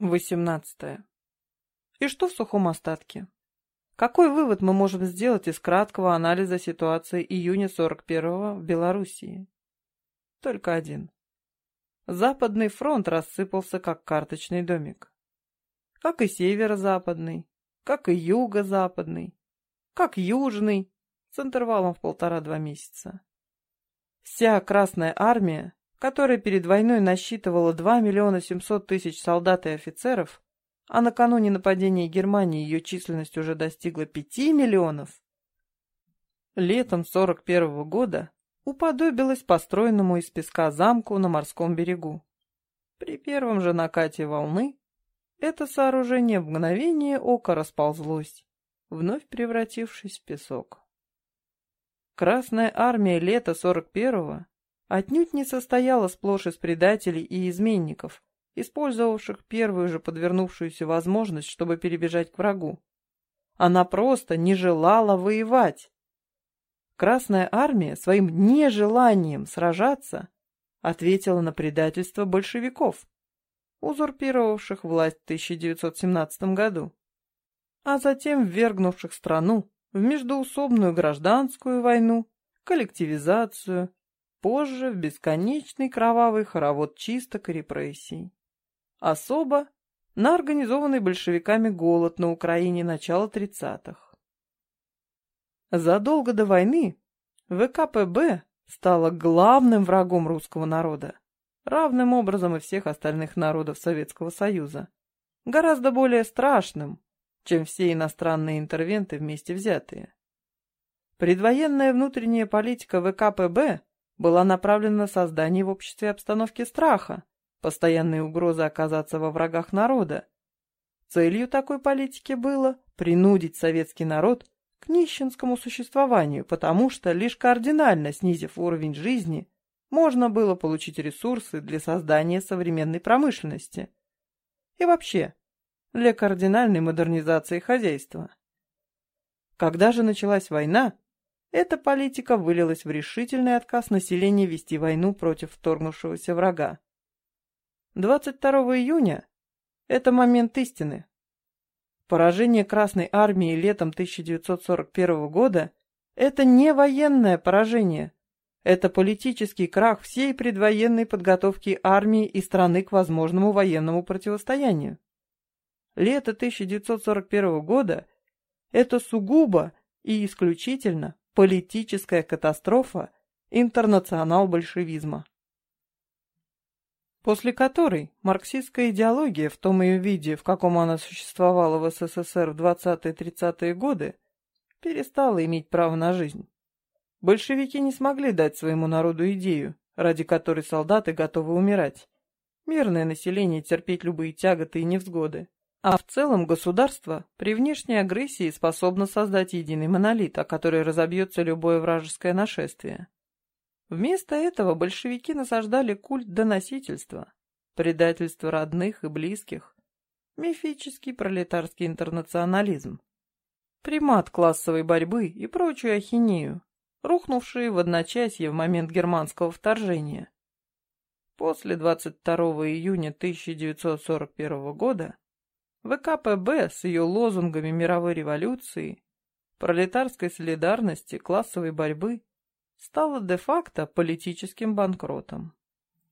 18. И что в сухом остатке? Какой вывод мы можем сделать из краткого анализа ситуации июня 41-го в Белоруссии? Только один. Западный фронт рассыпался как карточный домик. Как и северо-западный, как и юго-западный, как южный, с интервалом в полтора-два месяца. Вся Красная Армия которая перед войной насчитывала 2 миллиона 700 тысяч солдат и офицеров, а накануне нападения Германии ее численность уже достигла 5 миллионов, летом 41 -го года уподобилась построенному из песка замку на морском берегу. При первом же накате волны это сооружение в мгновение ока расползлось, вновь превратившись в песок. Красная армия лета 41-го отнюдь не состояла сплошь из предателей и изменников, использовавших первую же подвернувшуюся возможность, чтобы перебежать к врагу. Она просто не желала воевать. Красная армия своим нежеланием сражаться ответила на предательство большевиков, узурпировавших власть в 1917 году, а затем ввергнувших страну в междоусобную гражданскую войну, коллективизацию, позже в бесконечный кровавый хоровод чисток и репрессий. Особо на организованный большевиками голод на Украине начала 30-х. Задолго до войны ВКПБ стала главным врагом русского народа, равным образом и всех остальных народов Советского Союза, гораздо более страшным, чем все иностранные интервенты вместе взятые. Предвоенная внутренняя политика ВКПБ была направлена на создание в обществе обстановки страха, постоянной угрозы оказаться во врагах народа. Целью такой политики было принудить советский народ к нищенскому существованию, потому что, лишь кардинально снизив уровень жизни, можно было получить ресурсы для создания современной промышленности. И вообще, для кардинальной модернизации хозяйства. Когда же началась война, эта политика вылилась в решительный отказ населения вести войну против вторгнувшегося врага. 22 июня – это момент истины. Поражение Красной Армии летом 1941 года – это не военное поражение, это политический крах всей предвоенной подготовки армии и страны к возможному военному противостоянию. Лето 1941 года – это сугубо и исключительно политическая катастрофа интернационал-большевизма. После которой марксистская идеология в том ее виде, в каком она существовала в СССР в 20-30-е годы, перестала иметь право на жизнь. Большевики не смогли дать своему народу идею, ради которой солдаты готовы умирать. Мирное население терпеть любые тяготы и невзгоды. А в целом государство при внешней агрессии способно создать единый монолит, о который разобьется любое вражеское нашествие. Вместо этого большевики насаждали культ доносительства, предательство родных и близких, мифический пролетарский интернационализм, примат классовой борьбы и прочую ахинею, рухнувшие в одночасье в момент германского вторжения. После 22 июня 1941 года ВКПБ с ее лозунгами мировой революции, пролетарской солидарности, классовой борьбы стала де-факто политическим банкротом.